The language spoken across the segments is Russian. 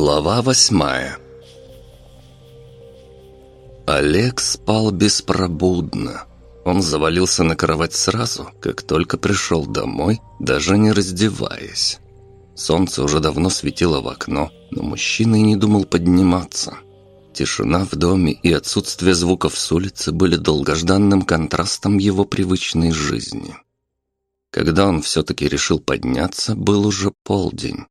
Глава восьмая Олег спал беспробудно. Он завалился на кровать сразу, как только пришел домой, даже не раздеваясь. Солнце уже давно светило в окно, но мужчина и не думал подниматься. Тишина в доме и отсутствие звуков с улицы были долгожданным контрастом его привычной жизни. Когда он все-таки решил подняться, был уже полдень.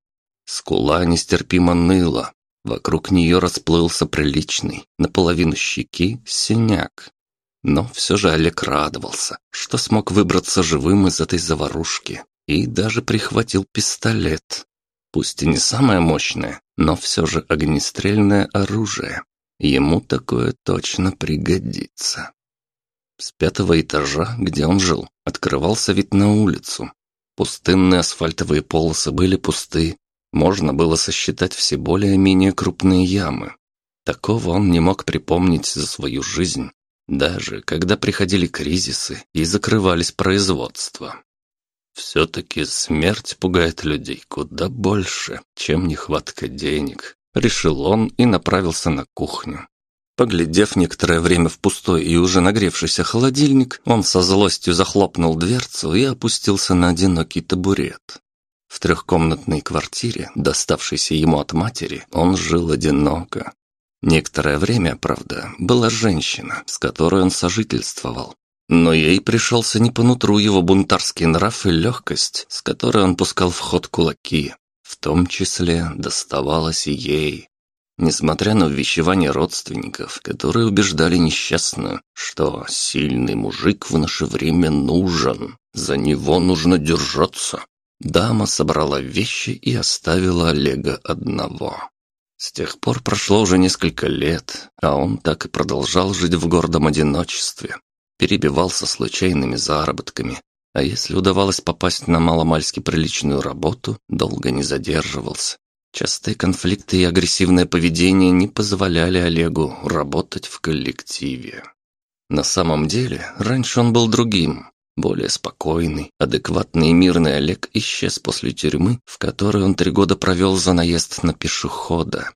Скула нестерпимо ныла. Вокруг нее расплылся приличный, наполовину щеки, синяк. Но все же Олег радовался, что смог выбраться живым из этой заварушки. И даже прихватил пистолет. Пусть и не самое мощное, но все же огнестрельное оружие. Ему такое точно пригодится. С пятого этажа, где он жил, открывался вид на улицу. Пустынные асфальтовые полосы были пусты, можно было сосчитать все более-менее крупные ямы. Такого он не мог припомнить за свою жизнь, даже когда приходили кризисы и закрывались производства. Все-таки смерть пугает людей куда больше, чем нехватка денег, решил он и направился на кухню. Поглядев некоторое время в пустой и уже нагревшийся холодильник, он со злостью захлопнул дверцу и опустился на одинокий табурет. В трехкомнатной квартире, доставшейся ему от матери, он жил одиноко. Некоторое время, правда, была женщина, с которой он сожительствовал. Но ей пришелся не по нутру его бунтарский нрав и легкость, с которой он пускал в ход кулаки. В том числе доставалось ей. Несмотря на увещевания родственников, которые убеждали несчастную, что сильный мужик в наше время нужен, за него нужно держаться, Дама собрала вещи и оставила Олега одного. С тех пор прошло уже несколько лет, а он так и продолжал жить в гордом одиночестве. Перебивался случайными заработками, а если удавалось попасть на маломальски приличную работу, долго не задерживался. Частые конфликты и агрессивное поведение не позволяли Олегу работать в коллективе. На самом деле, раньше он был другим, более спокойный, адекватный и мирный Олег исчез после тюрьмы, в которой он три года провел за наезд на пешехода.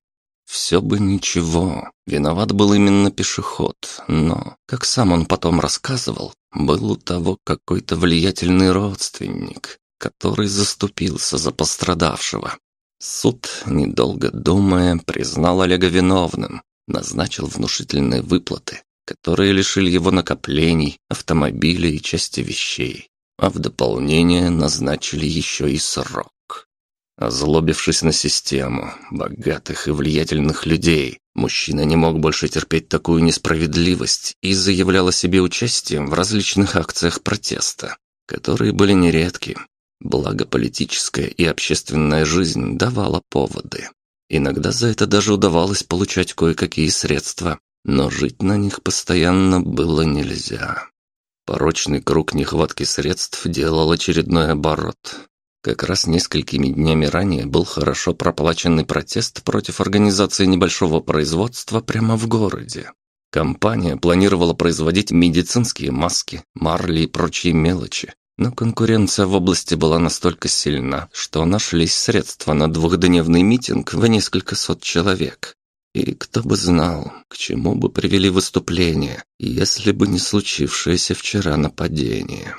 Все бы ничего, виноват был именно пешеход, но, как сам он потом рассказывал, был у того какой-то влиятельный родственник, который заступился за пострадавшего. Суд, недолго думая, признал Олега виновным, назначил внушительные выплаты, которые лишили его накоплений, автомобиля и части вещей, а в дополнение назначили еще и срок. Озлобившись на систему, богатых и влиятельных людей, мужчина не мог больше терпеть такую несправедливость и заявлял о себе участием в различных акциях протеста, которые были нередки. Благо политическая и общественная жизнь давала поводы. Иногда за это даже удавалось получать кое-какие средства, но жить на них постоянно было нельзя. Порочный круг нехватки средств делал очередной оборот. Как раз несколькими днями ранее был хорошо проплаченный протест против организации небольшого производства прямо в городе. Компания планировала производить медицинские маски, марли и прочие мелочи, но конкуренция в области была настолько сильна, что нашлись средства на двухдневный митинг в несколько сот человек. И кто бы знал, к чему бы привели выступления, если бы не случившееся вчера нападение.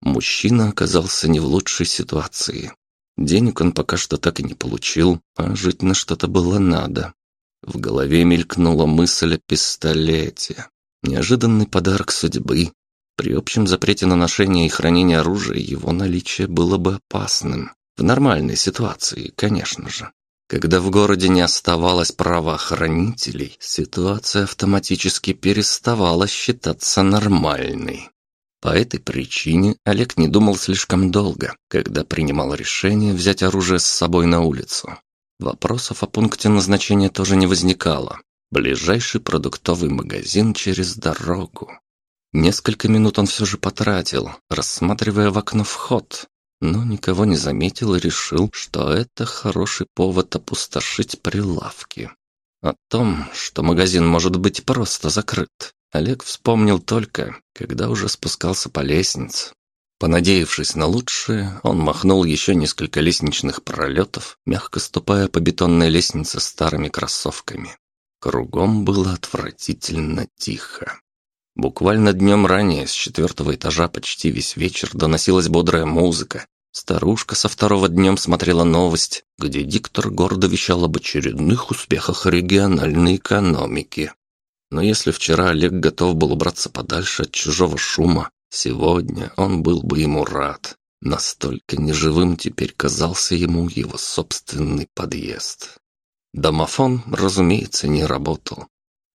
Мужчина оказался не в лучшей ситуации. Денег он пока что так и не получил, а жить на что-то было надо. В голове мелькнула мысль о пистолете. Неожиданный подарок судьбы. При общем запрете на ношение и хранение оружия его наличие было бы опасным. В нормальной ситуации, конечно же. Когда в городе не оставалось правоохранителей, ситуация автоматически переставала считаться нормальной. По этой причине Олег не думал слишком долго, когда принимал решение взять оружие с собой на улицу. Вопросов о пункте назначения тоже не возникало. Ближайший продуктовый магазин через дорогу. Несколько минут он все же потратил, рассматривая в окно вход, но никого не заметил и решил, что это хороший повод опустошить прилавки. О том, что магазин может быть просто закрыт, Олег вспомнил только, когда уже спускался по лестнице. Понадеявшись на лучшее, он махнул еще несколько лестничных пролетов, мягко ступая по бетонной лестнице старыми кроссовками. Кругом было отвратительно тихо. Буквально днем ранее с четвертого этажа почти весь вечер доносилась бодрая музыка. Старушка со второго днем смотрела новость, где диктор гордо вещал об очередных успехах региональной экономики. Но если вчера Олег готов был убраться подальше от чужого шума, сегодня он был бы ему рад. Настолько неживым теперь казался ему его собственный подъезд. Домофон, разумеется, не работал.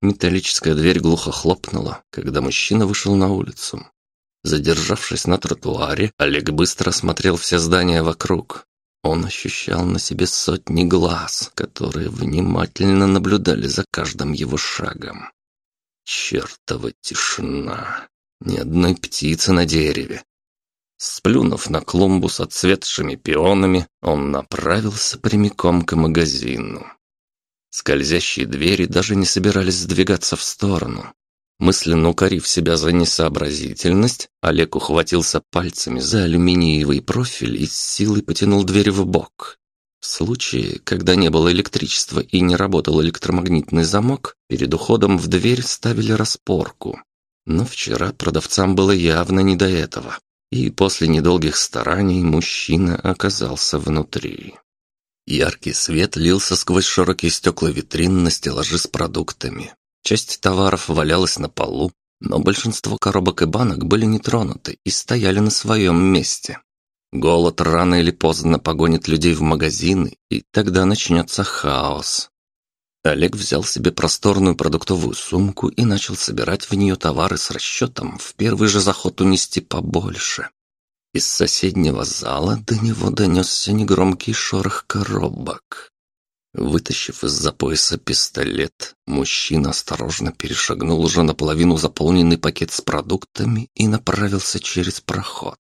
Металлическая дверь глухо хлопнула, когда мужчина вышел на улицу. Задержавшись на тротуаре, Олег быстро осмотрел все здания вокруг. Он ощущал на себе сотни глаз, которые внимательно наблюдали за каждым его шагом. Чертова тишина. Ни одной птицы на дереве. Сплюнув на клумбу с отцветшими пионами, он направился прямиком к магазину. Скользящие двери даже не собирались сдвигаться в сторону. Мысленно укорив себя за несообразительность, Олег ухватился пальцами за алюминиевый профиль и с силой потянул дверь в бок. В случае, когда не было электричества и не работал электромагнитный замок, перед уходом в дверь ставили распорку. Но вчера продавцам было явно не до этого, и после недолгих стараний мужчина оказался внутри. Яркий свет лился сквозь широкие стекла витрин на стеллажи с продуктами. Часть товаров валялась на полу, но большинство коробок и банок были не тронуты и стояли на своем месте. Голод рано или поздно погонит людей в магазины, и тогда начнется хаос. Олег взял себе просторную продуктовую сумку и начал собирать в нее товары с расчетом в первый же заход унести побольше. Из соседнего зала до него донесся негромкий шорох коробок. Вытащив из-за пояса пистолет, мужчина осторожно перешагнул уже наполовину заполненный пакет с продуктами и направился через проход.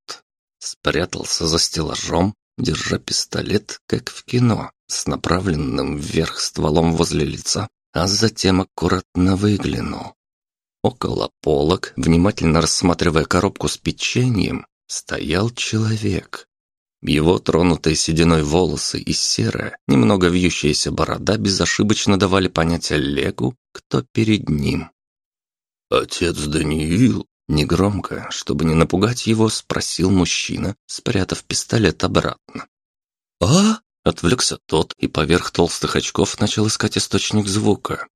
Спрятался за стеллажом, держа пистолет, как в кино, с направленным вверх стволом возле лица, а затем аккуратно выглянул. Около полок, внимательно рассматривая коробку с печеньем, стоял человек. Его тронутые сединой волосы и серая, немного вьющаяся борода безошибочно давали понять Олегу, кто перед ним. «Отец Даниил?» Негромко, чтобы не напугать его, спросил мужчина, спрятав пистолет обратно. «А?» — отвлекся тот и поверх толстых очков начал искать источник звука.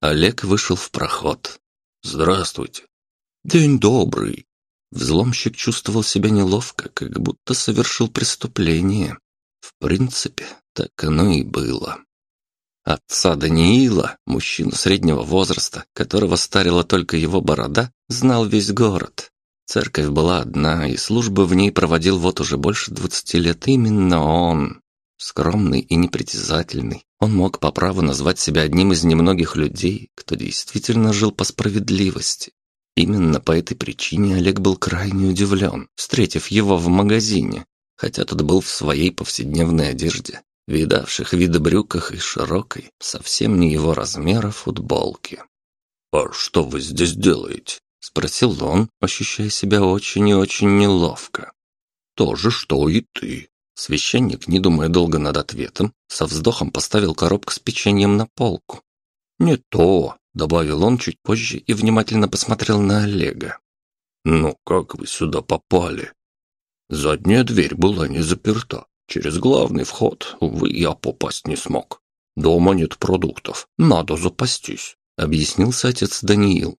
Олег вышел в проход. «Здравствуйте». «День добрый», Взломщик чувствовал себя неловко, как будто совершил преступление. В принципе, так оно и было. Отца Даниила, мужчину среднего возраста, которого старила только его борода, знал весь город. Церковь была одна, и службы в ней проводил вот уже больше двадцати лет именно он. Скромный и непритязательный, он мог по праву назвать себя одним из немногих людей, кто действительно жил по справедливости. Именно по этой причине Олег был крайне удивлен, встретив его в магазине, хотя тот был в своей повседневной одежде, видавших виды брюках и широкой, совсем не его размера футболке. «А что вы здесь делаете?» — спросил он, ощущая себя очень и очень неловко. «То же, что и ты». Священник, не думая долго над ответом, со вздохом поставил коробку с печеньем на полку. «Не то, Добавил он чуть позже и внимательно посмотрел на Олега. «Ну, как вы сюда попали?» «Задняя дверь была не заперта. Через главный вход, увы, я попасть не смог. Дома нет продуктов, надо запастись», — объяснился отец Даниил.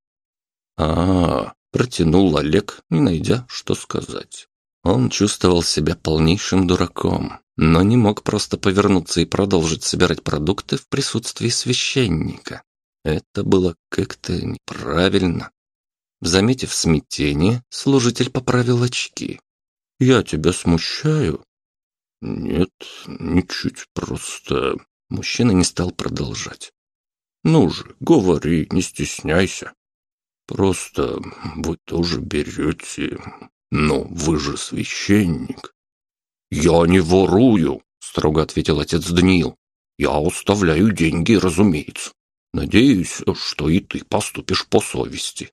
а, -а, -а протянул Олег, не найдя, что сказать. Он чувствовал себя полнейшим дураком, но не мог просто повернуться и продолжить собирать продукты в присутствии священника. Это было как-то неправильно. Заметив смятение, служитель поправил очки. «Я тебя смущаю?» «Нет, ничуть, просто...» Мужчина не стал продолжать. «Ну же, говори, не стесняйся. Просто вы тоже берете... Ну, вы же священник». «Я не ворую», — строго ответил отец Даниил. «Я оставляю деньги, разумеется. Надеюсь, что и ты поступишь по совести.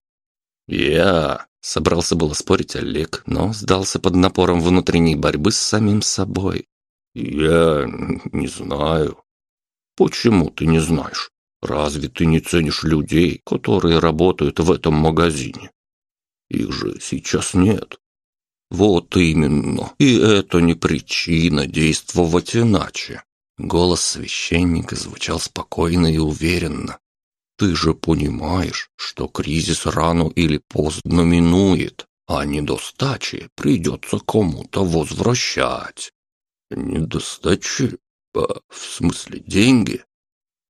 «Я...» — собрался было спорить Олег, но сдался под напором внутренней борьбы с самим собой. «Я... не знаю». «Почему ты не знаешь? Разве ты не ценишь людей, которые работают в этом магазине? Их же сейчас нет. Вот именно. И это не причина действовать иначе. Голос священника звучал спокойно и уверенно. Ты же понимаешь, что кризис рано или поздно минует, а недостачи придется кому-то возвращать. Недостачи? А, в смысле деньги?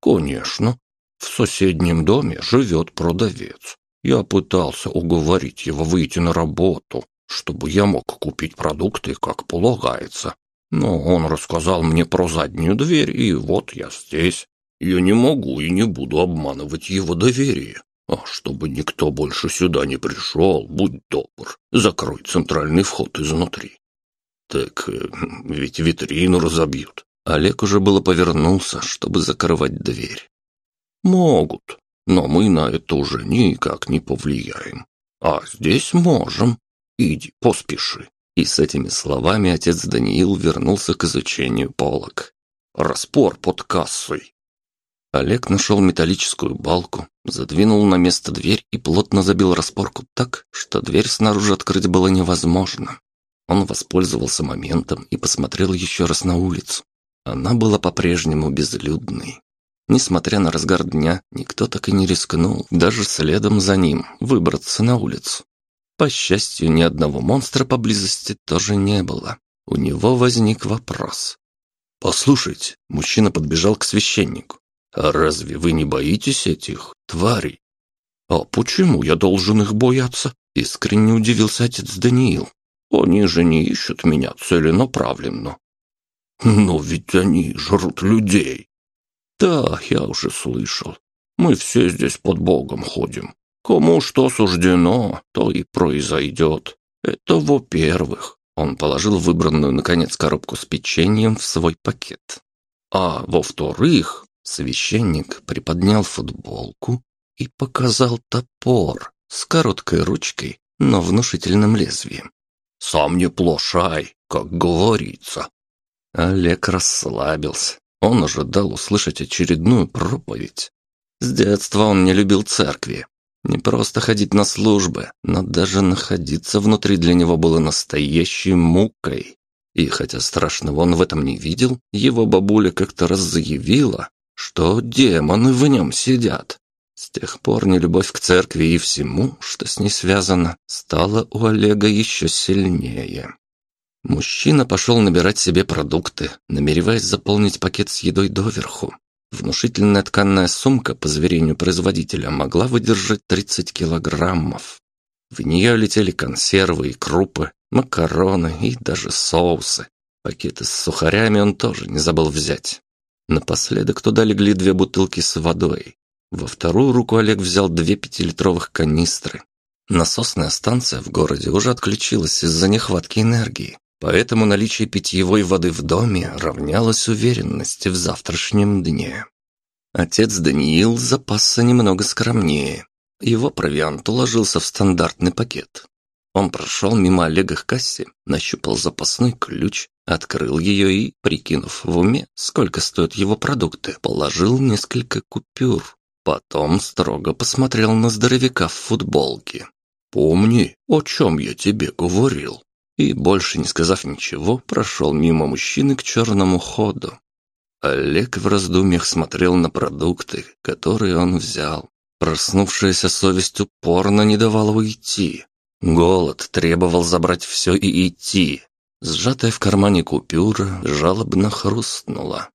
Конечно. В соседнем доме живет продавец. Я пытался уговорить его выйти на работу, чтобы я мог купить продукты, как полагается. Но он рассказал мне про заднюю дверь, и вот я здесь. Я не могу и не буду обманывать его доверие. А чтобы никто больше сюда не пришел, будь добр, закрой центральный вход изнутри. Так э, ведь витрину разобьют. Олег уже было повернулся, чтобы закрывать дверь. Могут, но мы на это уже никак не повлияем. А здесь можем. Иди, поспеши. И с этими словами отец Даниил вернулся к изучению полок. Распор под кассой. Олег нашел металлическую балку, задвинул на место дверь и плотно забил распорку так, что дверь снаружи открыть было невозможно. Он воспользовался моментом и посмотрел еще раз на улицу. Она была по-прежнему безлюдной. Несмотря на разгар дня, никто так и не рискнул, даже следом за ним, выбраться на улицу. По счастью, ни одного монстра поблизости тоже не было. У него возник вопрос. «Послушайте», — мужчина подбежал к священнику, «а разве вы не боитесь этих тварей?» «А почему я должен их бояться?» — искренне удивился отец Даниил. «Они же не ищут меня целенаправленно». «Но ведь они жрут людей». «Да, я уже слышал. Мы все здесь под Богом ходим. Кому что суждено, то и произойдет. Это во-первых. Он положил выбранную, наконец, коробку с печеньем в свой пакет. А во-вторых, священник приподнял футболку и показал топор с короткой ручкой, но внушительным лезвием. «Сам не плошай, как говорится». Олег расслабился. Он ожидал услышать очередную проповедь. С детства он не любил церкви, не просто ходить на службы, но даже находиться внутри для него было настоящей мукой. И хотя страшного он в этом не видел, его бабуля как-то раз заявила, что демоны в нем сидят. С тех пор нелюбовь к церкви и всему, что с ней связано, стала у Олега еще сильнее. Мужчина пошел набирать себе продукты, намереваясь заполнить пакет с едой доверху. Внушительная тканная сумка, по заверению производителя, могла выдержать 30 килограммов. В нее летели консервы и крупы, макароны и даже соусы. Пакеты с сухарями он тоже не забыл взять. Напоследок туда легли две бутылки с водой. Во вторую руку Олег взял две пятилитровых канистры. Насосная станция в городе уже отключилась из-за нехватки энергии. Поэтому наличие питьевой воды в доме равнялось уверенности в завтрашнем дне. Отец Даниил запасся немного скромнее. Его провиант уложился в стандартный пакет. Он прошел мимо Олега к кассе, нащупал запасной ключ, открыл ее и, прикинув в уме, сколько стоят его продукты, положил несколько купюр. Потом строго посмотрел на здоровяка в футболке. «Помни, о чем я тебе говорил?» И, больше не сказав ничего, прошел мимо мужчины к черному ходу. Олег в раздумьях смотрел на продукты, которые он взял. Проснувшаяся совесть упорно не давала уйти. Голод требовал забрать все и идти. Сжатая в кармане купюра жалобно хрустнула.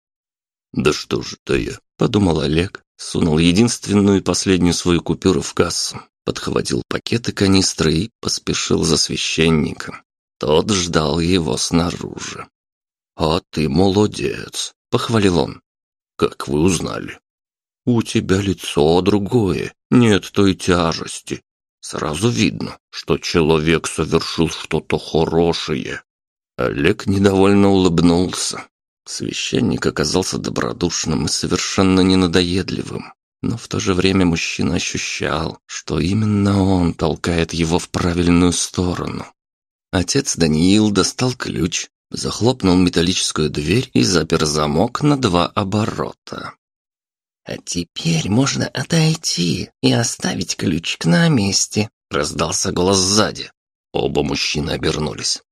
«Да что же это я?» – подумал Олег, сунул единственную и последнюю свою купюру в кассу, подхватил пакеты канистры и поспешил за священником. Тот ждал его снаружи. «А ты молодец», — похвалил он. «Как вы узнали?» «У тебя лицо другое, нет той тяжести. Сразу видно, что человек совершил что-то хорошее». Олег недовольно улыбнулся. Священник оказался добродушным и совершенно ненадоедливым. но в то же время мужчина ощущал, что именно он толкает его в правильную сторону. Отец Даниил достал ключ, захлопнул металлическую дверь и запер замок на два оборота. «А теперь можно отойти и оставить ключик на месте», — раздался голос сзади. Оба мужчины обернулись.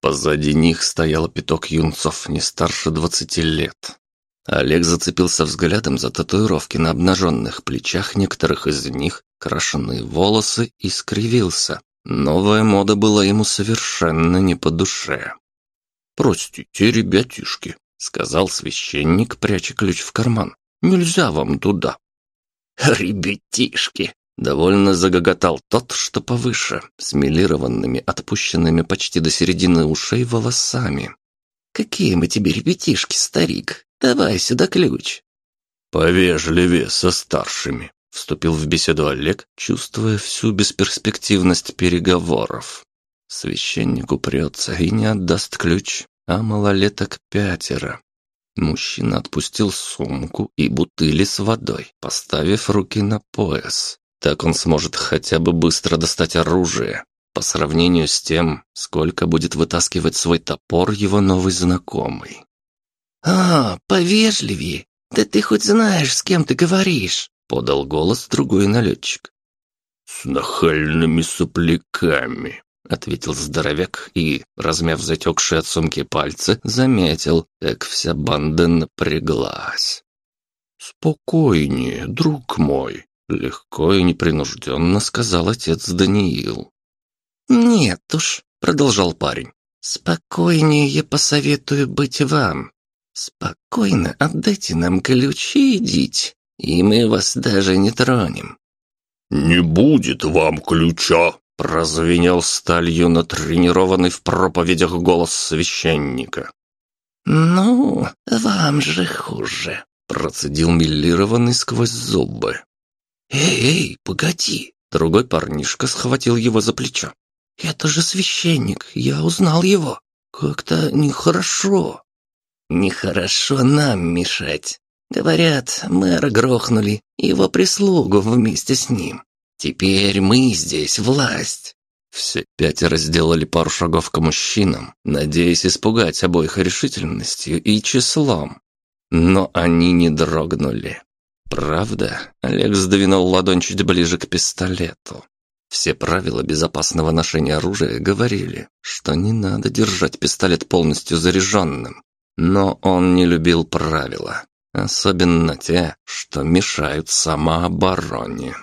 Позади них стоял пяток юнцов не старше двадцати лет. Олег зацепился взглядом за татуировки на обнаженных плечах некоторых из них, крашеные волосы и скривился. Новая мода была ему совершенно не по душе. «Простите, ребятишки», — сказал священник, пряча ключ в карман. «Нельзя вам туда». «Ребятишки», Довольно загоготал тот, что повыше, с милированными, отпущенными почти до середины ушей волосами. «Какие мы тебе ребятишки, старик? Давай сюда ключ». «Повежливее со старшими», — вступил в беседу Олег, чувствуя всю бесперспективность переговоров. Священник упрется и не отдаст ключ, а малолеток пятеро. Мужчина отпустил сумку и бутыли с водой, поставив руки на пояс. Так он сможет хотя бы быстро достать оружие, по сравнению с тем, сколько будет вытаскивать свой топор его новый знакомый. «А, повежливее! Да ты хоть знаешь, с кем ты говоришь!» — подал голос другой налетчик. «С нахальными сопляками!» — ответил здоровяк и, размяв затекшие от сумки пальцы, заметил, как вся банда напряглась. «Спокойнее, друг мой!» — легко и непринужденно сказал отец Даниил. «Нет уж», — продолжал парень, — «спокойнее я посоветую быть вам. Спокойно отдайте нам ключи и идите, и мы вас даже не тронем». «Не будет вам ключа!» — прозвенел сталью натренированный в проповедях голос священника. «Ну, вам же хуже», — процедил миллированный сквозь зубы. «Эй, эй, погоди!» Другой парнишка схватил его за плечо. «Это же священник, я узнал его. Как-то нехорошо». Нехорошо нам мешать. Говорят, мэра грохнули, его прислугу вместе с ним. Теперь мы здесь власть. Все пятеро сделали пару шагов к мужчинам, надеясь испугать обоих решительностью и числом. Но они не дрогнули. Правда, Олег сдвинул ладонь чуть ближе к пистолету. Все правила безопасного ношения оружия говорили, что не надо держать пистолет полностью заряженным, но он не любил правила, особенно те, что мешают самообороне.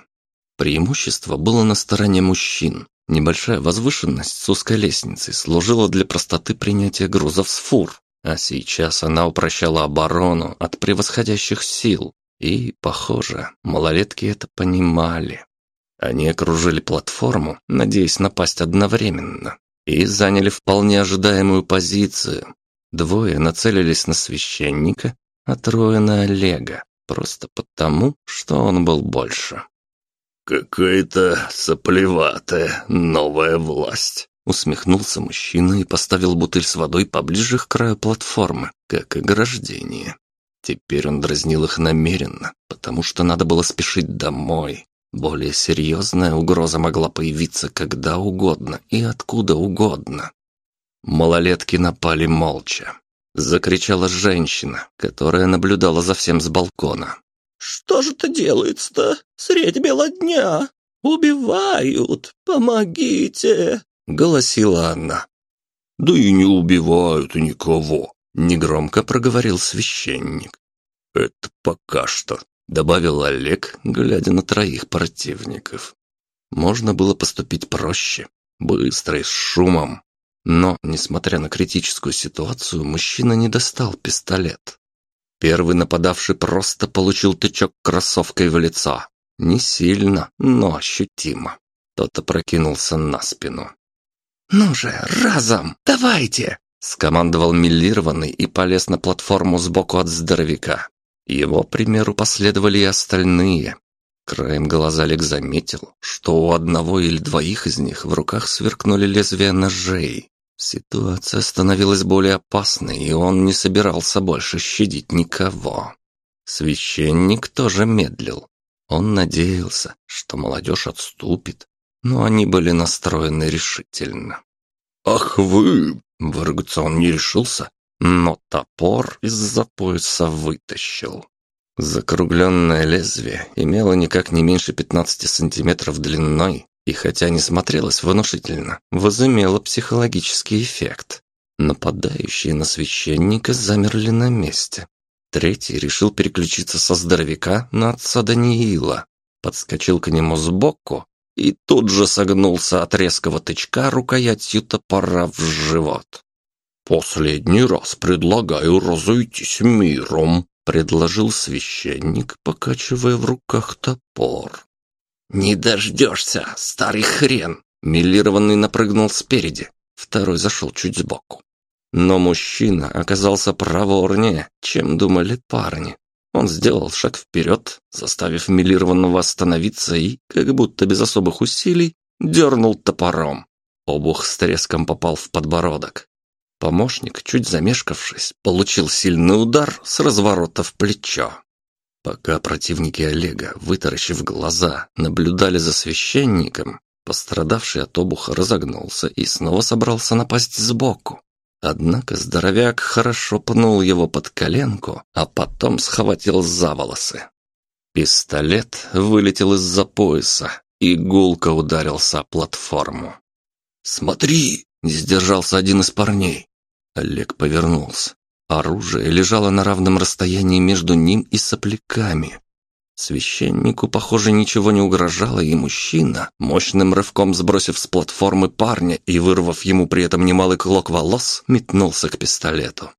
Преимущество было на стороне мужчин. Небольшая возвышенность с узкой лестницей служила для простоты принятия грузов с фур, а сейчас она упрощала оборону от превосходящих сил. И, похоже, малолетки это понимали. Они окружили платформу, надеясь напасть одновременно, и заняли вполне ожидаемую позицию, Двое нацелились на священника, а трое на Олега, просто потому, что он был больше. «Какая-то соплеватая новая власть», — усмехнулся мужчина и поставил бутыль с водой поближе к краю платформы, как ограждение. Теперь он дразнил их намеренно, потому что надо было спешить домой. Более серьезная угроза могла появиться когда угодно и откуда угодно. Малолетки напали молча. Закричала женщина, которая наблюдала за всем с балкона. «Что же это делается-то? Средь бела дня! Убивают! Помогите!» — голосила она. «Да и не убивают никого!» — негромко проговорил священник. «Это пока что», — добавил Олег, глядя на троих противников. Можно было поступить проще, быстро и с шумом, но, несмотря на критическую ситуацию, мужчина не достал пистолет. Первый нападавший просто получил тычок кроссовкой в лицо. Не сильно, но ощутимо. Тот опрокинулся на спину. «Ну же, разом, давайте!» Скомандовал миллированный и полез на платформу сбоку от здоровяка. Его примеру последовали и остальные. Краем глаза Олег заметил, что у одного или двоих из них в руках сверкнули лезвия ножей. Ситуация становилась более опасной, и он не собирался больше щадить никого. Священник тоже медлил. Он надеялся, что молодежь отступит, но они были настроены решительно. «Ах вы!» — выругаться он не решился, но топор из-за пояса вытащил. Закругленное лезвие имело никак не меньше 15 сантиметров длиной и хотя не смотрелось внушительно, возымело психологический эффект. Нападающие на священника замерли на месте. Третий решил переключиться со здоровяка на отца Даниила, подскочил к нему сбоку и тут же согнулся от резкого тычка рукоятью топора в живот. «Последний раз предлагаю разойтись миром», — предложил священник, покачивая в руках топор. «Не дождешься, старый хрен!» Миллированный напрыгнул спереди, второй зашел чуть сбоку. Но мужчина оказался проворнее, чем думали парни. Он сделал шаг вперед, заставив Миллированного остановиться и, как будто без особых усилий, дернул топором. Обух с треском попал в подбородок. Помощник, чуть замешкавшись, получил сильный удар с разворота в плечо. Пока противники Олега, вытаращив глаза, наблюдали за священником, пострадавший от обуха разогнулся и снова собрался напасть сбоку. Однако здоровяк хорошо пнул его под коленку, а потом схватил за волосы. Пистолет вылетел из-за пояса и гулко ударился о платформу. «Смотри!» — не сдержался один из парней. Олег повернулся. Оружие лежало на равном расстоянии между ним и сопляками. Священнику, похоже, ничего не угрожало, и мужчина, мощным рывком сбросив с платформы парня и вырвав ему при этом немалый клок волос, метнулся к пистолету.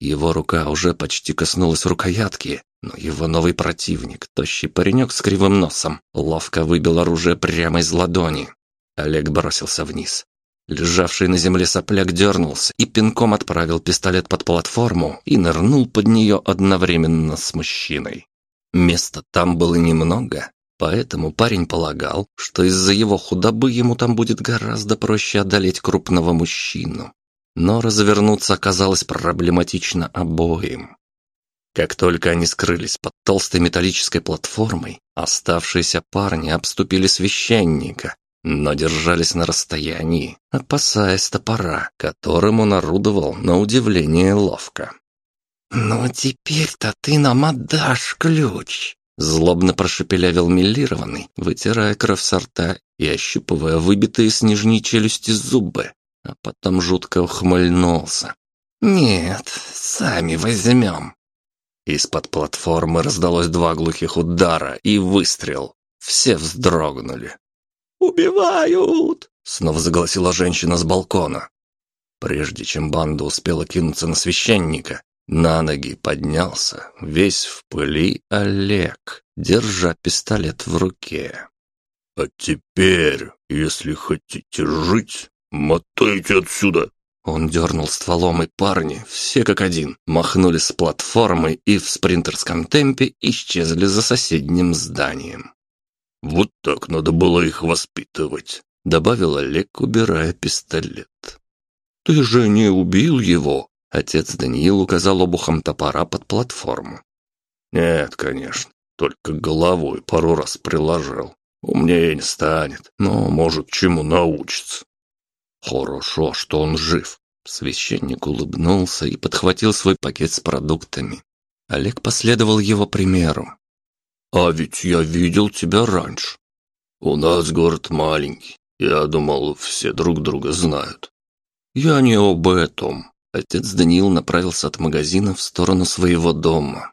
Его рука уже почти коснулась рукоятки, но его новый противник, тощий паренек с кривым носом, ловко выбил оружие прямо из ладони. Олег бросился вниз. Лежавший на земле сопляк дернулся и пинком отправил пистолет под платформу и нырнул под нее одновременно с мужчиной. Места там было немного, поэтому парень полагал, что из-за его худобы ему там будет гораздо проще одолеть крупного мужчину. Но развернуться оказалось проблематично обоим. Как только они скрылись под толстой металлической платформой, оставшиеся парни обступили священника но держались на расстоянии, опасаясь топора, которым он орудовал на удивление ловко. «Ну, теперь-то ты нам отдашь ключ!» Злобно прошепелявил миллированный, вытирая кровь со рта и ощупывая выбитые с нижней челюсти зубы, а потом жутко ухмыльнулся. «Нет, сами возьмем». Из-под платформы раздалось два глухих удара и выстрел. Все вздрогнули. «Убивают!» — снова заголосила женщина с балкона. Прежде чем банда успела кинуться на священника, на ноги поднялся, весь в пыли Олег, держа пистолет в руке. «А теперь, если хотите жить, мотайте отсюда!» Он дернул стволом, и парни, все как один, махнули с платформы и в спринтерском темпе исчезли за соседним зданием. «Вот так надо было их воспитывать», — добавил Олег, убирая пистолет. «Ты же не убил его?» Отец Даниил указал обухом топора под платформу. «Нет, конечно, только головой пару раз приложил. Умнее не станет, но, может, чему научится». «Хорошо, что он жив». Священник улыбнулся и подхватил свой пакет с продуктами. Олег последовал его примеру. «А ведь я видел тебя раньше. У нас город маленький. Я думал, все друг друга знают». «Я не об этом». Отец Даниил направился от магазина в сторону своего дома.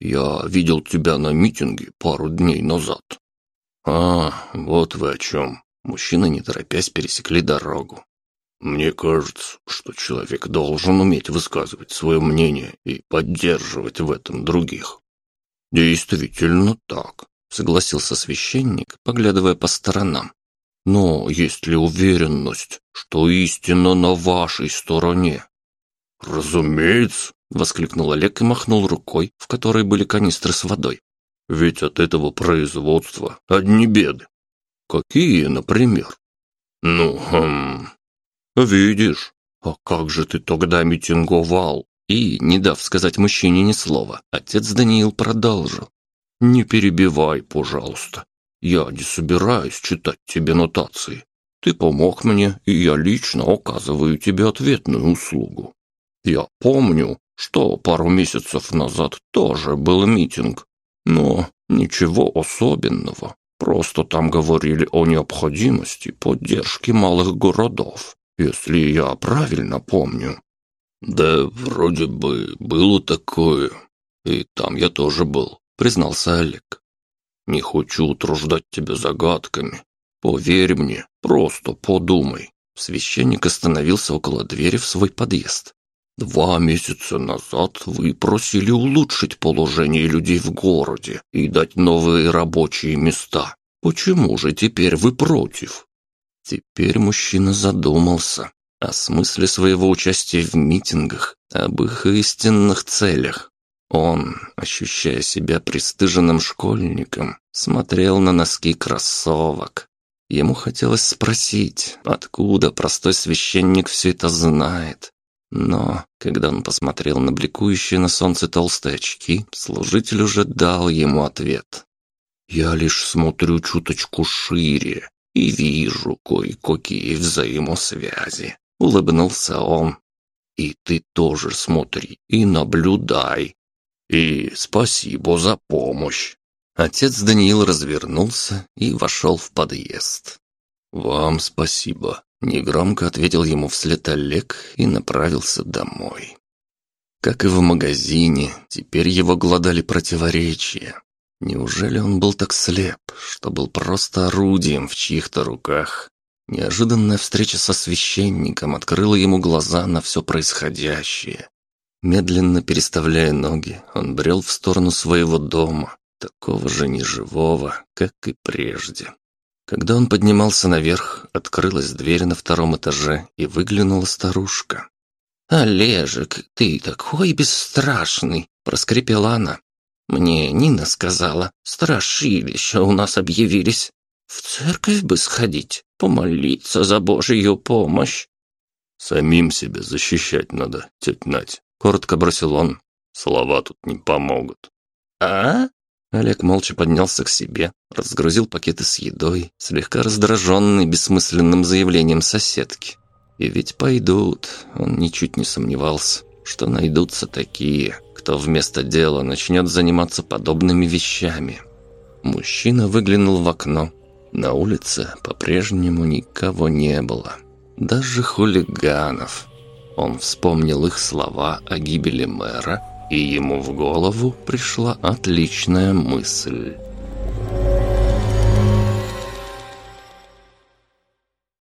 «Я видел тебя на митинге пару дней назад». «А, вот вы о чем». Мужчины, не торопясь, пересекли дорогу. «Мне кажется, что человек должен уметь высказывать свое мнение и поддерживать в этом других. «Действительно так», — согласился священник, поглядывая по сторонам. «Но есть ли уверенность, что истина на вашей стороне?» «Разумеется», — воскликнул Олег и махнул рукой, в которой были канистры с водой. «Ведь от этого производства одни беды». «Какие, например?» «Ну, хм...» «Видишь, а как же ты тогда митинговал?» И, не дав сказать мужчине ни слова, отец Даниил продолжил. не перебивай, пожалуйста. Я не собираюсь читать тебе нотации. Ты помог мне, и я лично оказываю тебе ответную услугу. Я помню, что пару месяцев назад тоже был митинг, но ничего особенного. Просто там говорили о необходимости поддержки малых городов, если я правильно помню. Да, вроде бы было такое. И там я тоже был, признался Олег. Не хочу утруждать тебя загадками. Поверь мне, просто подумай. Священник остановился около двери в свой подъезд. Два месяца назад вы просили улучшить положение людей в городе и дать новые рабочие места. Почему же теперь вы против? Теперь мужчина задумался о смысле своего участия в митингах, об их истинных целях. Он, ощущая себя пристыженным школьником, смотрел на носки кроссовок. Ему хотелось спросить, откуда простой священник все это знает. Но, когда он посмотрел на бликующие на солнце толстые очки, служитель уже дал ему ответ. «Я лишь смотрю чуточку шире и вижу кое-какие взаимосвязи», — улыбнулся он. «И ты тоже смотри и наблюдай, и спасибо за помощь. Отец Даниил развернулся и вошел в подъезд. «Вам спасибо», — негромко ответил ему вслед Олег и направился домой. Как и в магазине, теперь его глодали противоречия. Неужели он был так слеп, что был просто орудием в чьих-то руках? Неожиданная встреча со священником открыла ему глаза на все происходящее. Медленно переставляя ноги, он брел в сторону своего дома, такого же неживого, как и прежде. Когда он поднимался наверх, открылась дверь на втором этаже и выглянула старушка. «Олежек, ты такой бесстрашный!» – проскрипела она. «Мне Нина сказала, страшилища у нас объявились. В церковь бы сходить, помолиться за Божью помощь». «Самим себя защищать надо, тетя Надь», Коротко бросил он. Слова тут не помогут. А? Олег молча поднялся к себе, разгрузил пакеты с едой, слегка раздраженный бессмысленным заявлением соседки. И ведь пойдут, он ничуть не сомневался, что найдутся такие, кто вместо дела начнет заниматься подобными вещами. Мужчина выглянул в окно. На улице по-прежнему никого не было. Даже хулиганов. Он вспомнил их слова о гибели мэра, и ему в голову пришла отличная мысль.